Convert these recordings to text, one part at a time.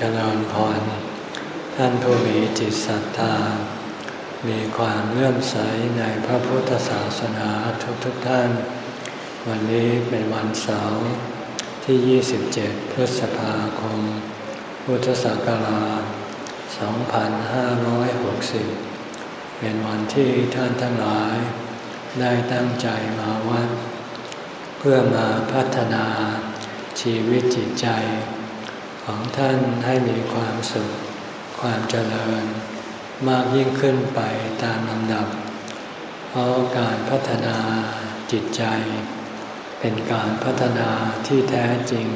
จริญพร ท่านผู้มีจิตศรัทธา มีความเลื่อมใสในพระพุทธศาสนาทุกทุกท่าน วันนี้เป็นวันเสาร์ที่ 27 พฤษภาคม พุทธศักราช 2560 เป็นวันที่ท่านทั้งหลาย ได้ตั้งใจมาวัด เพื่อมาพัฒนาชีวิตจิตใจ ของท่านให้มีความสุข ความเจริญ มากยิ่งขึ้นไปตามลำดับ เพราะการพัฒนาจิตใจ เป็นการพัฒนาที่แท้จริง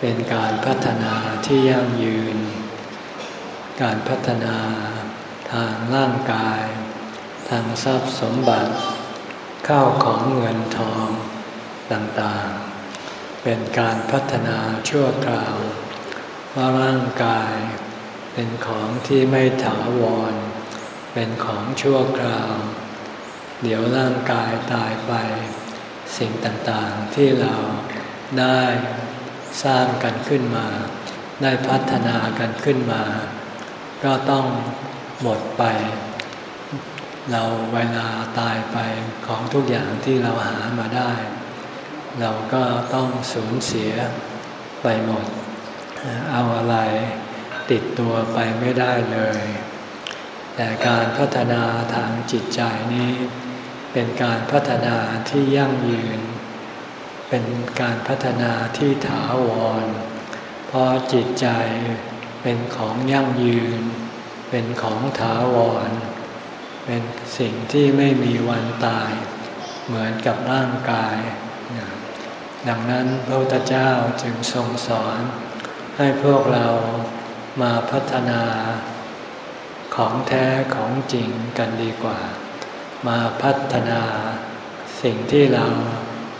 เป็นการพัฒนาที่ยั่งยืน การพัฒนาทางร่างกาย ทางทรัพย์สมบัติ ข้าวของเงินทองต่างๆ เป็นการพัฒนาชั่วคราว พราะร่างกายเป็นของที่ไม่ถาวร เป็นของชั่วคราว เดี๋ยวร่างกายตายไป สิ่งต่างๆที่เราได้สร้างกันขึ้นมา ได้พัฒนากันขึ้นมา ก็ต้องหมดไป เราเวลาตายไปของทุกอย่างที่เราหามาได้ เราก็ต้องสูญเสียไปหมด เอาอะไรติดตัวไปไม่ได้เลย แต่การพัฒนาทางจิตใจนี้ เป็นการพัฒนาที่ยั่งยืน เป็นการพัฒนาที่ถาวร เพราะจิตใจเป็นของยั่งยืน เป็นของถาวร เป็นสิ่งที่ไม่มีวันตาย เหมือนกับร่างกาย ดังนั้นพระพุทธเจ้าจึงทรงสอน ให้พวกเรามาพัฒนาของแท้ของจริงกันดีกว่า มาพัฒนาสิ่งที่เรา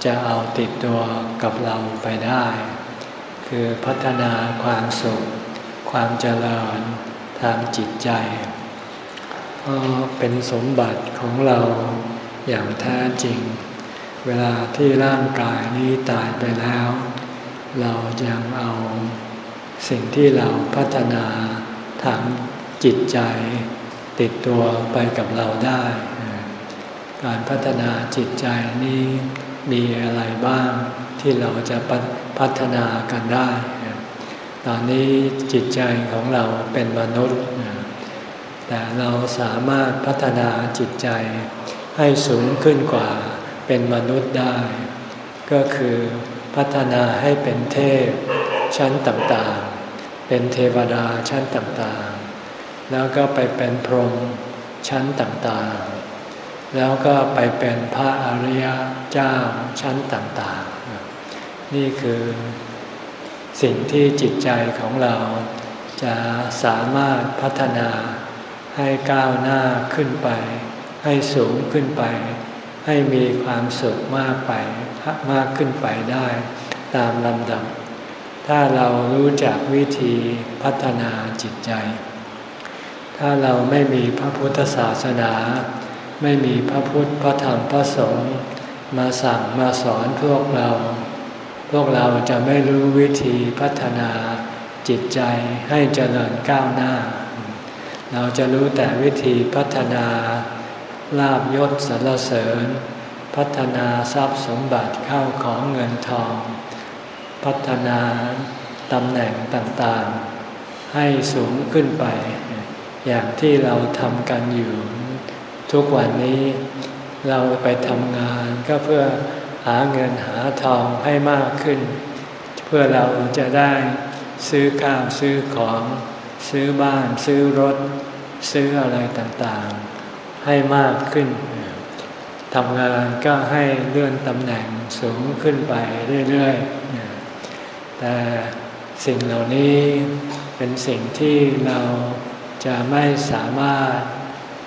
จะเอาติดตัวกับเราไปได้ คือพัฒนาความสุข ความเจริญทางจิตใจเพราะเป็นสมบัติของเราอย่างแท้จริง เวลาที่ร่างกายนี้ตายไปแล้ว เรายังเอา สิ่งที่เราพัฒนาทางจิตใจ ติดตัวไปกับเราได้ การพัฒนาจิตใจนี้มีอะไรบ้างที่เราจะพัฒนากันได้ ตอนนี้จิตใจของเราเป็นมนุษย์ แต่เราสามารถพัฒนาจิตใจให้สูงขึ้นกว่าเป็นมนุษย์ได้ ก็คือพัฒนาให้เป็นเทพชั้นต่าง เป็นเทวดาชั้นต่างๆ แล้วก็ไปเป็นพรหมชั้นต่างๆ แล้วก็ไปเป็นพระอริยเจ้าชั้นต่างๆ นี่คือสิ่งที่จิตใจของเราจะสามารถพัฒนาให้ก้าวหน้าขึ้นไป ให้สูงขึ้นไป ให้มีความสุขมากไปมากขึ้นไปได้ตามลำดับ ถ้าเรารู้จักวิธีพัฒนาจิตใจ ถ้าเราไม่มีพระพุทธศาสนา ไม่มีพระพุทธพระธรรมพระสงฆ์มาสั่งมาสอนพวกเรา พวกเราจะไม่รู้วิธีพัฒนาจิตใจให้เจริญก้าวหน้า เราจะรู้แต่วิธีพัฒนาลาบยศสรรเสริญ พัฒนาทรัพย์สมบัติเข้าของเงินทอง พัฒนาตำแหน่งต่างๆ ให้สูงขึ้นไป อย่างที่เราทำกันอยู่ ทุกวันนี้เราไปทำงานก็เพื่อหาเงินหาทองให้มากขึ้น เพื่อเราจะได้ซื้อข้าวซื้อของ ซื้อบ้านซื้อรถ ซื้ออะไรต่างๆ ให้มากขึ้นทำงานก็ให้เลื่อนตำแหน่งสูงขึ้นไปเรื่อยๆ แต่สิ่งเหล่านี้เป็นสิ่งที่เราจะไม่สามารถ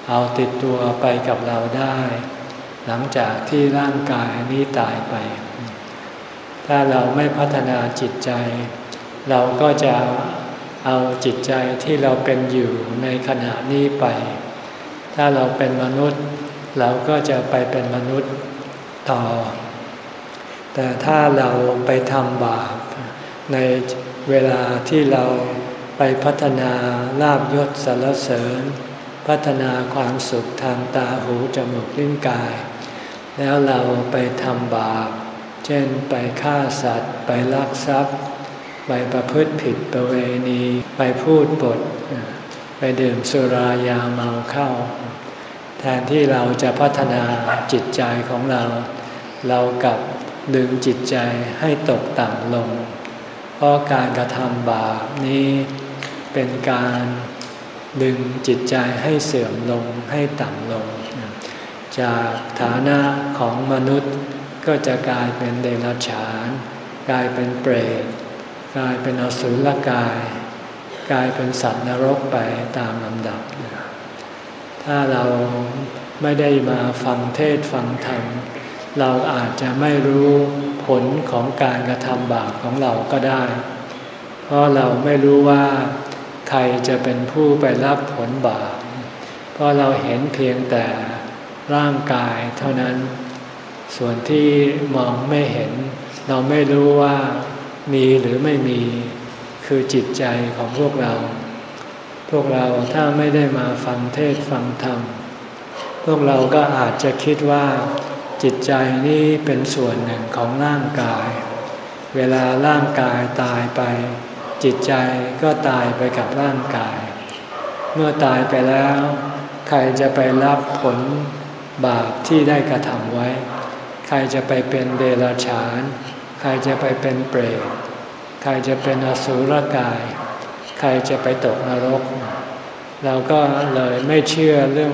เอาติดตัวไปกับเราได้ หลังจากที่ร่างกายนี้ตายไป ถ้าเราไม่พัฒนาจิตใจ เราก็จะเอาจิตใจที่เราเป็นอยู่ในขณะนี้ไป ถ้าเราเป็นมนุษย์ เราก็จะไปเป็นมนุษย์ต่อ แต่ถ้าเราไปทำบาป ในเวลาที่เราไปพัฒนาลาบยศสารเสริญ พัฒนาความสุขทางตาหูจมูกลิ้นกาย แล้วเราไปทำบาป เช่นไปฆ่าสัตว์ ไปลักทรัพย์ ไปประพฤติผิดประเวณี ไปพูดปด ไปดื่มสุรายาเมาเข้า แทนที่เราจะพัฒนาจิตใจของเรา เรากลับดึงจิตใจให้ตกต่ำลง ราะการกระทำบาปนี้เป็นการดึงจิตใจให้เสื่อมลงให้ต่ำลง จากฐานะของมนุษย์ก็จะกลายเป็นเดรัจฉาน กลายเป็นเปรตกลายเป็นอสุรกาย กลายเป็นสัตว์นรกไปตามลำดับ ถ้าเราไม่ได้มาฟังเทศฟังธรรมเราอาจจะไม่รู้ ผลของการกระทำบาปของเราก็ได้ เพราะเราไม่รู้ว่าใครจะเป็นผู้ไปรับผลบาป เพราะเราเห็นเพียงแต่ร่างกายเท่านั้น ส่วนที่มองไม่เห็น เราไม่รู้ว่ามีหรือไม่มี คือจิตใจของพวกเรา พวกเราถ้าไม่ได้มาฟังเทศฟังธรรม พวกเราก็อาจจะคิดว่า จิตใจนี้เป็นส่วนหนึ่งของร่างกาย เวลาร่างกายตายไป จิตใจก็ตายไปกับร่างกาย เมื่อตายไปแล้ว ใครจะไปรับผลบาปที่ได้กระทำไว้ ใครจะไปเป็นเดรัจฉาน ใครจะไปเป็นเปรต ใครจะเป็นอสุรกาย ใครจะไปตกนรก เราก็เลยไม่เชื่อเรื่อง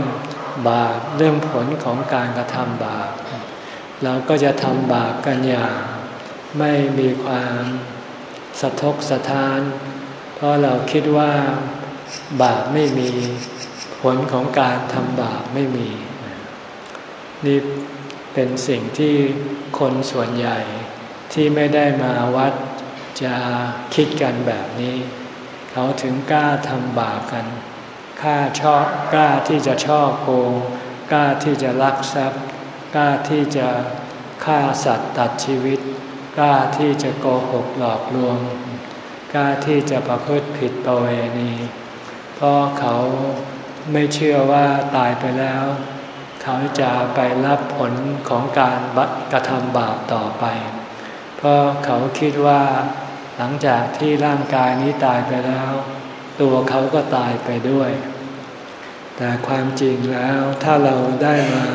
บาปเรื่องผลของการกระทำบาปเราก็จะทำบาปกันอย่างไม่มีความสะทกสะท้าน เพราะเราคิดว่าบาปไม่มีผลของการทำบาปไม่มี นี่เป็นสิ่งที่คนส่วนใหญ่ที่ไม่ได้มาวัดจะคิดกันแบบนี้ เขาถึงกล้าทำบาปกัน กล้าชอบกล้าที่จะชอบโกงกล้าที่จะลักทรัพย์กล้าที่จะฆ่าสัตว์ตัดชีวิตกล้าที่จะโกหกหลอกลวงกล้าที่จะประพฤติผิดประเวณีเพราะเขาไม่เชื่อว่าตายไปแล้ว เขาจะไปรับผลของการกระทำบาปต่อไป เพราะเขาคิดว่าหลังจากที่ร่างกายนี้ตายไปแล้ว ตัวเขาก็ตายไปด้วย แต่ความจริงแล้วถ้าเราได้มา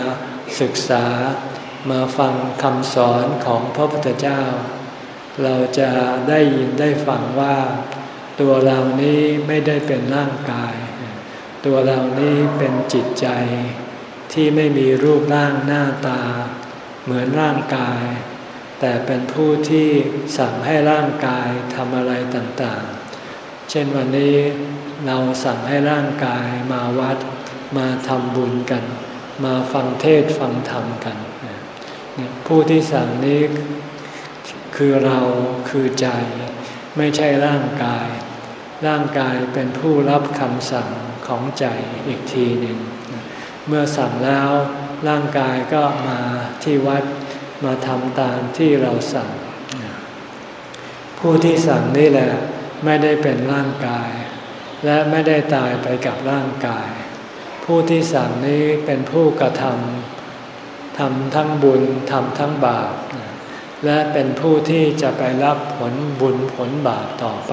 ศึกษามาฟังคำสอนของพระพุทธเจ้า เราจะได้ยินได้ฟังว่า ตัวเรานี้ไม่ได้เป็นร่างกาย ตัวเรานี้เป็นจิตใจที่ไม่มีรูปร่างหน้าตา เหมือนร่างกาย แต่เป็นผู้ที่สั่งให้ร่างกายทำอะไรต่างๆ ช่นวันนี้เราสั่งให้ร่างกายมาวัดมาทำบุญกัน มาฟังเทศฟังธรรมกัน ผู้ที่สั่งนี้คือเราคือใจ ไม่ใช่ร่างกาย ร่างกายเป็นผู้รับคำสั่งของใจอีกทีหนึ่ง เมื่อสั่งแล้วร่างกายก็มาที่วัดมาทำตามที่เราสั่ง ผู้ที่สั่งนี่แหละ ไม่ได้เป็นร่างกาย และไม่ได้ตายไปกับร่างกาย ผู้ที่สั่งนี้เป็นผู้กระทำทำทั้งบุญทำทั้งบาป และเป็นผู้ที่จะไปรับผลบุญผลบาปต่อไป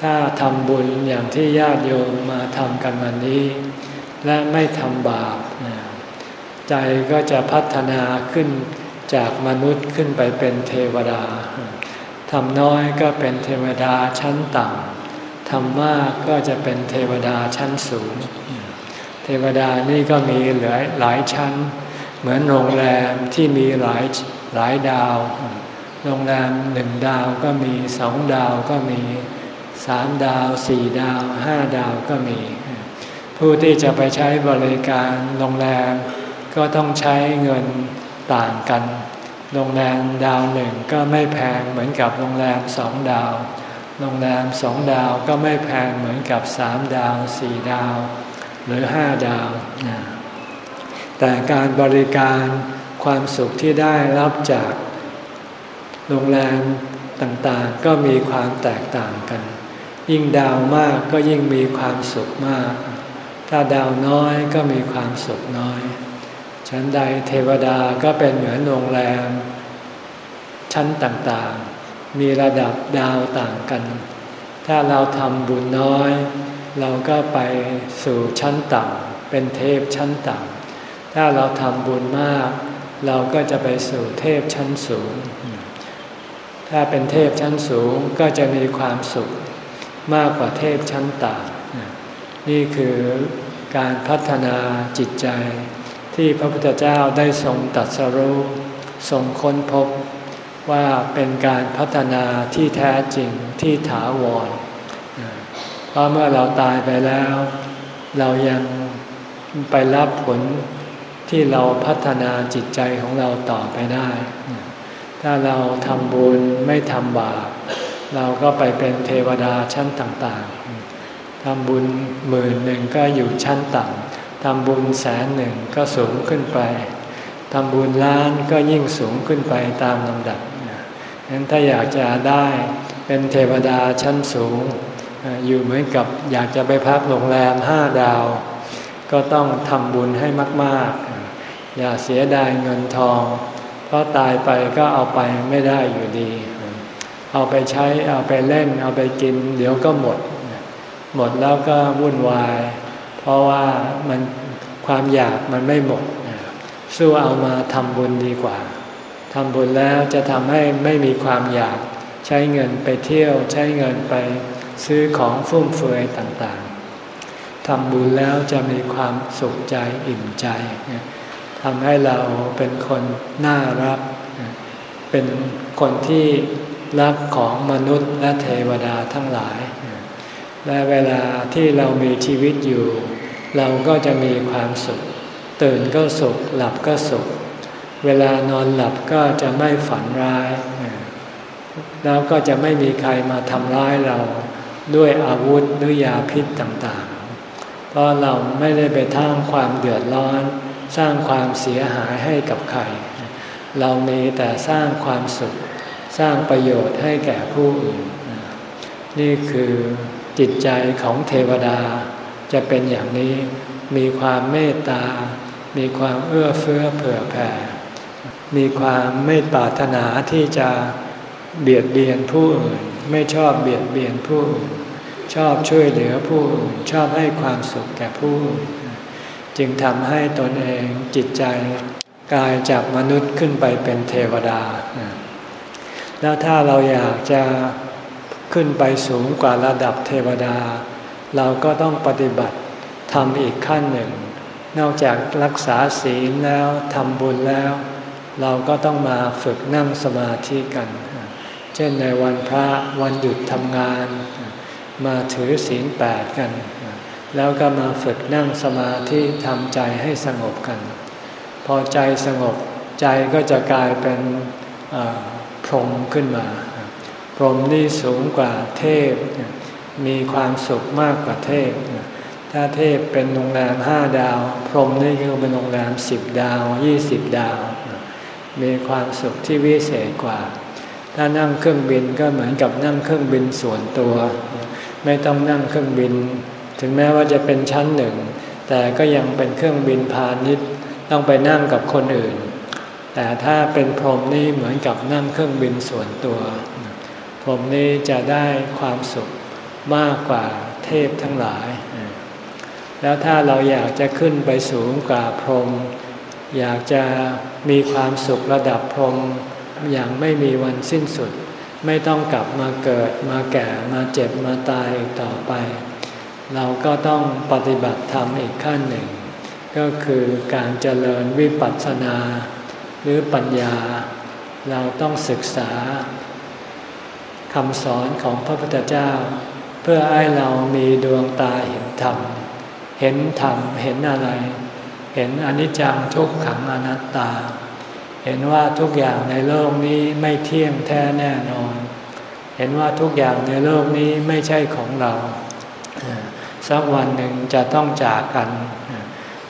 ถ้าทำบุญอย่างที่ญาติโยมมาทำกันวันนี้ และไม่ทำบาป ใจก็จะพัฒนาขึ้นจากมนุษย์ขึ้นไปเป็นเทวดา ทำน้อยก็เป็นเทวดาชั้นต่ำทำมากก็จะเป็นเทวดาชั้นสูง เทวดานี่ก็มีหลายหลายชั้น เหมือนโรงแรมที่มีหลายหลายดาว โรงแรมหนึ่งดาวก็มีสองดาวก็มีสามดาวสี่ดาวห้าดาวก็มี ผู้ที่จะไปใช้บริการโรงแรมก็ต้องใช้เงินต่างกัน โรงแรมดาวหนึ่งก็ไม่แพงเหมือนกับโรงแรมสองดาว โรงแรมสองดาวก็ไม่แพงเหมือนกับสามดาวสี่ดาว หรือห้าดาว แต่การบริการความสุขที่ได้รับจากโรงแรมต่างๆ ก็มีความแตกต่างกัน ยิ่งดาวมากก็ยิ่งมีความสุขมาก ถ้าดาวน้อยก็มีความสุขน้อย ชั้นใดเทวดาก็เป็นเหมือนโรงแรม ชั้นต่างๆ มีระดับดาวต่างกัน ถ้าเราทำบุญน้อย เราก็ไปสู่ชั้นต่ำเป็นเทพชั้นต่ำถ้าเราทำบุญมาก เราก็จะไปสู่เทพชั้นสูง ถ้าเป็นเทพชั้นสูงก็จะมีความสุขมากกว่าเทพชั้นต่ำนี่คือการพัฒนาจิตใจ ที่พระพุทธเจ้าได้ทรงตัดสรู้ทรงค้นพบว่าเป็นการพัฒนาที่แท้จริงที่ถาวร เพราะเมื่อเราตายไปแล้ว เรายังไปรับผลที่เราพัฒนาจิตใจของเราต่อไปได้ ถ้าเราทำบุญไม่ทำบาปเราก็ไปเป็นเทวดาชั้นต่างๆทำบุญหมื่นหนึ่งก็อยู่ชั้นต่ำ ทำบุญแสนหนึ่งก็สูงขึ้นไปทำบุญล้านก็ยิ่งสูงขึ้นไปตามลำดับนั้นถ้าอยากจะได้เป็นเทวดาชั้นสูง อยู่เหมือนกับอยากจะไปพักโรงแรมห้าดาว ก็ต้องทำบุญให้มาก ๆ อย่าเสียดายเงินทอง เพราะตายไปก็เอาไปไม่ได้อยู่ดี เอาไปใช้เอาไปเล่น เอาไปกิน เดี๋ยวก็หมด หมดแล้วก็วุ่นวาย เพราะว่ามันความอยากมันไม่หมดสู้เอามาทำบุญดีกว่าทำบุญแล้วจะทำให้ไม่มีความอยากใช้เงินไปเที่ยวใช้เงินไปซื้อของฟุ่มเฟือยต่างๆทำบุญแล้วจะมีความสุขใจอิ่มใจทำให้เราเป็นคนน่ารัก เป็นคนที่รักของมนุษย์และเทวดาทั้งหลาย และเวลาที่เรามีชีวิตอยู่ เราก็จะมีความสุข ตื่นก็สุข หลับก็สุข เวลานอนหลับก็จะไม่ฝันร้าย แล้วก็จะไม่มีใครมาทำร้ายเราด้วยอาวุธหรือยาพิษต่างๆ เพราะเราไม่ได้ไปทั้งความเดือดร้อน สร้างความเสียหายให้กับใคร เรามีแต่สร้างความสุข สร้างประโยชน์ให้แก่ผู้อื่น นี่คือจิตใจของเทวดา จะเป็นอย่างนี้มีความเมตตา มีความเอื้อเฟื้อเผื่อแผ่ มีความไม่ปรารถนาที่จะเบียดเบียนผู้อื่น ไม่ชอบเบียดเบียนผู้อื่น ชอบช่วยเหลือผู้อื่น ชอบให้ความสุขแก่ผู้อื่น จึงทำให้ตนเองจิตใจกลายจากมนุษย์ขึ้นไปเป็นเทวดา แล้วถ้าเราอยากจะขึ้นไปสูงกว่าระดับเทวดา เราก็ต้องปฏิบัติทำอีกขั้นหนึ่ง นอกจากรักษาศีลแล้วทำบุญแล้ว เราก็ต้องมาฝึกนั่งสมาธิกัน เช่นในวันพระวันหยุดทำงาน มาถือศีลแปดกัน แล้วก็มาฝึกนั่งสมาธิทำใจให้สงบกัน พอใจสงบใจก็จะกลายเป็นพรหมขึ้นมา พรหมนี่สูงกว่าเทพ มีความสุขมากกว่าเทพ ถ้าเทพเป็นโรงแรมห้าดาว พรหมนี่คือเป็นโรงแรมสิบดาวยี่สิบดาว มีความสุขที่วิเศษกว่า ถ้านั่งเครื่องบินก็เหมือนกับนั่งเครื่องบินส่วนตัว ไม่ต้องนั่งเครื่องบิน ถึงแม้ว่าจะเป็นชั้นหนึ่ง แต่ก็ยังเป็นเครื่องบินพาณิชย์ต้องไปนั่งกับคนอื่น แต่ถ้าเป็นพรหมนี่เหมือนกับนั่งเครื่องบินส่วนตัว พรหมนี่จะได้ความสุข มากกว่าเทพทั้งหลาย แล้วถ้าเราอยากจะขึ้นไปสูงกว่าพรหมอยากจะมีความสุขระดับพรหมอย่างไม่มีวันสิ้นสุด ไม่ต้องกลับมาเกิดมาแก่มาเจ็บมาตายต่อไป เราก็ต้องปฏิบัติธรรมอีกขั้นหนึ่ง ก็คือการเจริญวิปัสสนา หรือปัญญา เราต้องศึกษาคำสอนของพระพุทธเจ้า เพื่อให้เรามีดวงตาเห็นธรรม เห็นธรรม เห็นอะไร เห็นอนิจจังทุกขังอนัตตา เห็นว่าทุกอย่างในโลกนี้ไม่เที่ยงแท้แน่นอน เห็นว่าทุกอย่างในโลกนี้ไม่ใช่ของเรา สักวันหนึ่งจะต้องจากกัน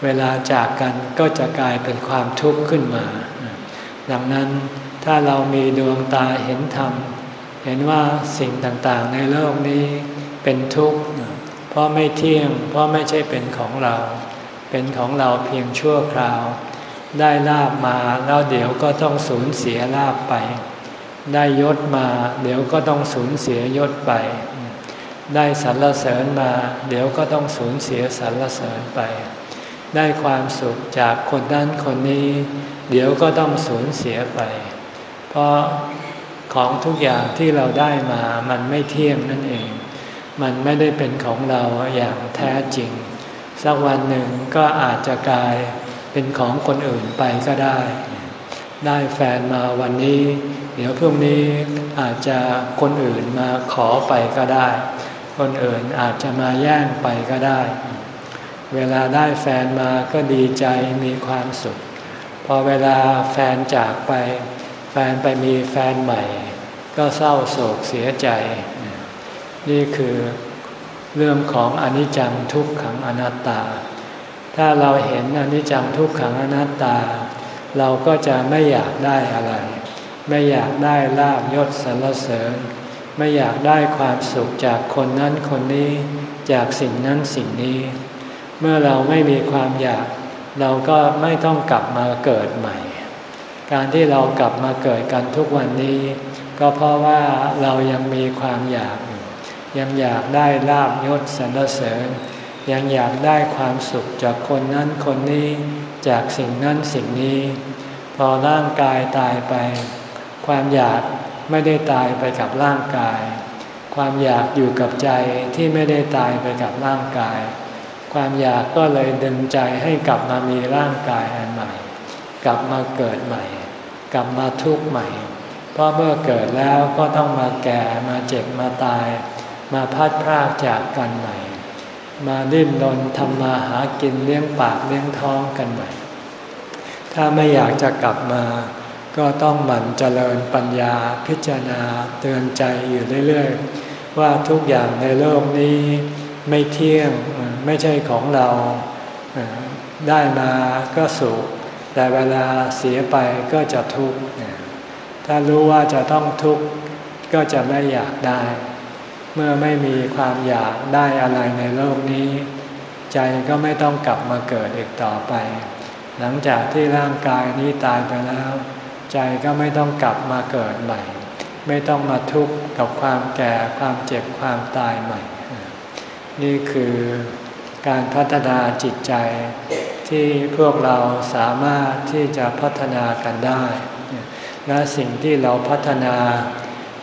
เวลาจากกันก็จะกลายเป็นความทุกข์ขึ้นมา ดังนั้นถ้าเรามีดวงตาเห็นธรรม เห็นว่าสิ่งต่างๆในโลกนี้ เป็นทุกข์เพราะไม่เที่ยง เพราะไม่ใช่เป็นของเรา เป็นของเราเพียงชั่วคราว ได้ลาบมาแล้วเดี๋ยวก็ต้องสูญเสียลาบไป ได้ยศมา เดี๋ยวก็ต้องสูญเสียยศไป ได้สรรเสริญมา เดี๋ยวก็ต้องสูญเสียสรรเสริญไป ได้ความสุขจากคนนั้นคนนี้ เดี๋ยวก็ต้องสูญเสียไป เพราะของทุกอย่างที่เราได้มามันไม่เที่ยงนั่นเอง มันไม่ได้เป็นของเราอย่างแท้จริง สักวันหนึ่งก็อาจจะกลายเป็นของคนอื่นไปก็ได้ ได้แฟนมาวันนี้ เดี๋ยวพรุ่งนี้อาจจะคนอื่นมาขอไปก็ได้ คนอื่นอาจจะมาแย่งไปก็ได้ เวลาได้แฟนมาก็ดีใจมีความสุข พอเวลาแฟนจากไป แฟนไปมีแฟนใหม่ ก็เศร้าโศกเสียใจ นี่คือเรื่องของอนิจจังทุกขังอนัตตา ถ้าเราเห็นอนิจจังทุกขังอนัตตา เราก็จะไม่อยากได้อะไร ไม่อยากได้ลาบยศสรรเสริญ ไม่อยากได้ความสุขจากคนนั้นคนนี้ จากสิ่งนั้นสิ่งนี้ เมื่อเราไม่มีความอยาก เราก็ไม่ต้องกลับมาเกิดใหม่ การที่เรากลับมาเกิดกันทุกวันนี้ ก็เพราะว่าเรายังมีความอยาก ยังอยากได้ลาบยศสรรเสริญ ยังอยากได้ความสุขจากคนนั้นคนนี้จากสิ่งนั้นสิ่งนี้ พอร่างกายตายไป ความอยากไม่ได้ตายไปกับร่างกาย ความอยากอยู่กับใจที่ไม่ได้ตายไปกับร่างกาย ความอยากก็เลยดึงใจให้กลับมามีร่างกายอันใหม่ กลับมาเกิดใหม่ กลับมาทุกข์ใหม่ เพราะเมื่อเกิดแล้วก็ต้องมาแก่มาเจ็บมาตาย มาพัดพรากจากกันใหม่ มาดิ้นรนทำมาหากินเลี้ยงปากเลี้ยงท้องกันใหม่ ถ้าไม่อยากจะกลับมา ก็ต้องหมั่นเจริญปัญญาพิจารณาเตือนใจอยู่เรื่อยๆ ว่าทุกอย่างในโลกนี้ไม่เที่ยงไม่ใช่ของเราได้มาก็สุข แต่เวลาเสียไปก็จะทุกข์ถ้ารู้ว่าจะต้องทุกข์ก็จะไม่อยากได้ เมื่อไม่มีความอยากได้อะไรในโลกนี้ ใจก็ไม่ต้องกลับมาเกิดอีกต่อไป หลังจากที่ร่างกายนี้ตายไปแล้ว ใจก็ไม่ต้องกลับมาเกิดใหม่ ไม่ต้องมาทุกข์กับความแก่ความเจ็บความตายใหม่ นี่คือการพัฒนาจิตใจที่พวกเราสามารถที่จะพัฒนากันได้ และสิ่งที่เราพัฒนา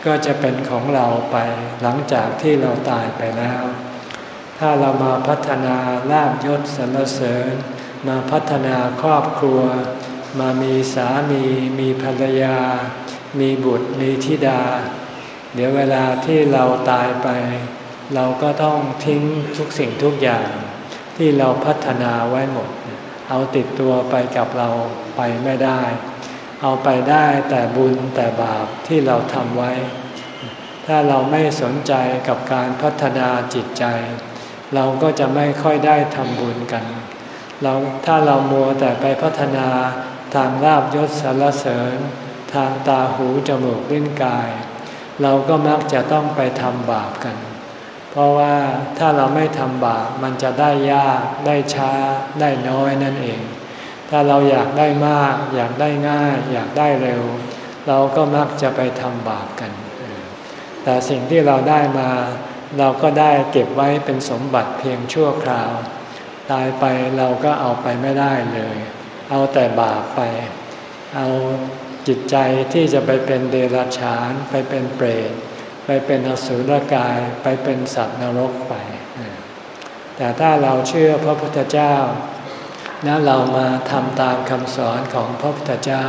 ก็จะเป็นของเราไปหลังจากที่เราตายไปแล้ว ถ้าเรามาพัฒนาลาบยศสรรเสริญ มาพัฒนาครอบครัว มามีสามีมีภรรยา มีบุตรมีธิดา เดี๋ยวเวลาที่เราตายไป เราก็ต้องทิ้งทุกสิ่งทุกอย่าง ที่เราพัฒนาไว้หมด เอาติดตัวไปกับเราไปไม่ได้ เอาไปได้แต่บุญแต่บาปที่เราทำไว้ ถ้าเราไม่สนใจกับการพัฒนาจิตใจ เราก็จะไม่ค่อยได้ทำบุญกัน เราถ้าเรามัวแต่ไปพัฒนาทางลาบยศสารเสริญ ทางตาหูจมูกลิ้นกาย เราก็มักจะต้องไปทำบาปกัน เพราะว่าถ้าเราไม่ทำบาปมันจะได้ยากได้ช้าได้น้อยนั่นเอง ถ้าเราอยากได้มาก อยากได้ง่าย อยากได้เร็ว เราก็มักจะไปทำบาปกัน แต่สิ่งที่เราได้มา เราก็ได้เก็บไว้เป็นสมบัติเพียงชั่วคราว ตายไปเราก็เอาไปไม่ได้เลย เอาแต่บาปไป เอาจิตใจที่จะไปเป็นเดรัจฉาน ไปเป็นเปรตไปเป็นอสุรกายไปเป็นสัตว์นรกไป แต่ถ้าเราเชื่อพระพุทธเจ้า นะเรามาทำตามคำสอนของพระพุทธเจ้า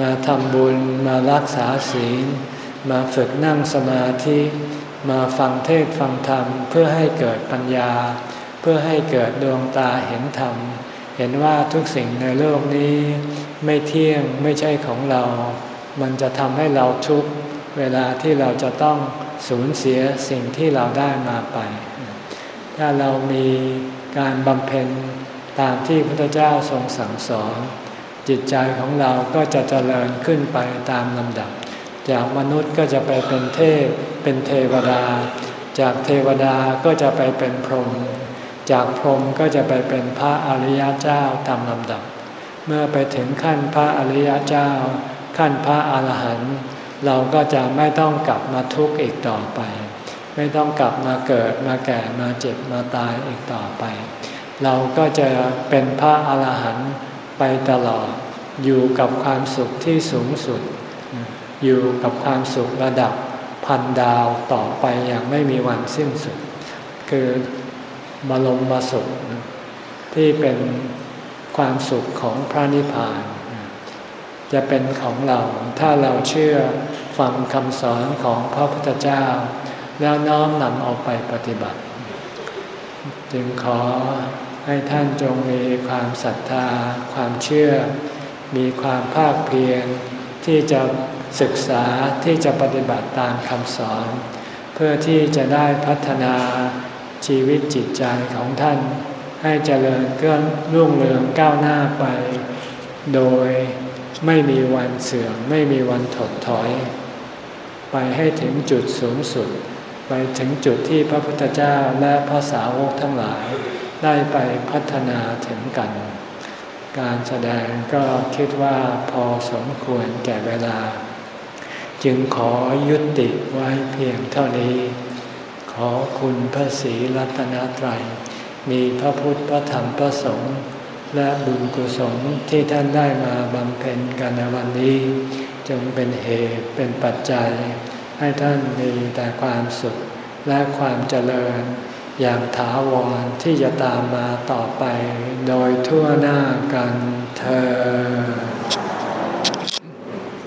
มาทำบุญมารักษาศีล มาฝึกนั่งสมาธิ มาฟังเทศฟังธรรม เพื่อให้เกิดปัญญา เพื่อให้เกิดดวงตาเห็นธรรม เห็นว่าทุกสิ่งในโลกนี้ ไม่เที่ยงไม่ใช่ของเรา มันจะทำให้เราทุกข์เวลาที่เราจะต้องสูญเสียสิ่งที่เราได้มาไป ถ้าเรามีการบำเพ็ญ ตามที่พระพุทธเจ้าทรงสั่งสอน จิตใจของเราก็จะเจริญขึ้นไปตามลำดับ จากมนุษย์ก็จะไปเป็นเทพ เป็นเทวดา จากเทวดาก็จะไปเป็นพรหมจากพรหมก็จะไปเป็นพระอริยเจ้าตามลำดับ เมื่อไปถึงขั้นพระอริยเจ้า ขั้นพระอรหันต์เราก็จะไม่ต้องกลับมาทุกข์อีกต่อไป ไม่ต้องกลับมาเกิดมาแก่มาเจ็บมาตายอีกต่อไป เราก็จะเป็นพระอาหารหันต์ไปตลอด อยู่กับความสุขที่สูงสุด อยู่กับความสุขระดับพันดาวต่อไปอย่างไม่มีวันสิ้นสุด คือบรมมาสุข ที่เป็นความสุขของพระนิพพาน จะเป็นของเราถ้าเราเชื่อฟังคำสอนของพระพุทธเจ้า แล้วน้อมนำเอาไปปฏิบัติ จึงขอ ให้ท่านจงมีความศรัทธา ความเชื่อ มีความภาคเพียรที่จะศึกษาที่จะปฏิบัติตามคำสอน เพื่อที่จะได้พัฒนาชีวิตจิตใจของท่าน ให้เจริญเกื้อรุ่งเรืองก้าวหน้าไป โดยไม่มีวันเสื่อมไม่มีวันถดถอย ไปให้ถึงจุดสูงสุด ไปถึงจุดที่พระพุทธเจ้าและพระสาวกทั้งหลาย ได้ไปพัฒนาถึงกัน การแสดงก็คิดว่าพอสมควรแก่เวลา จึงขอยุติไว้เพียงเท่านี้ ขอคุณพระศรีรัตนตรัย มีพระพุทธพระธรรมพระสงฆ์และบุญกุศลที่ท่านได้มาบำเพ็ญกันในวันนี้ จงเป็นเหตุเป็นปัจจัย ให้ท่านมีแต่ความสุขและความเจริญ อย่างถาวรที่จะตามมาต่อไป โดยทั่วหน้ากันเธอ